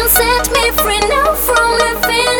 can set me free now from infinity.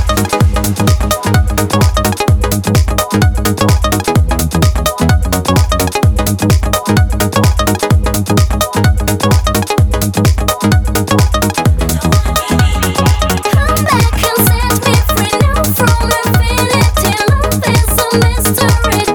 afraid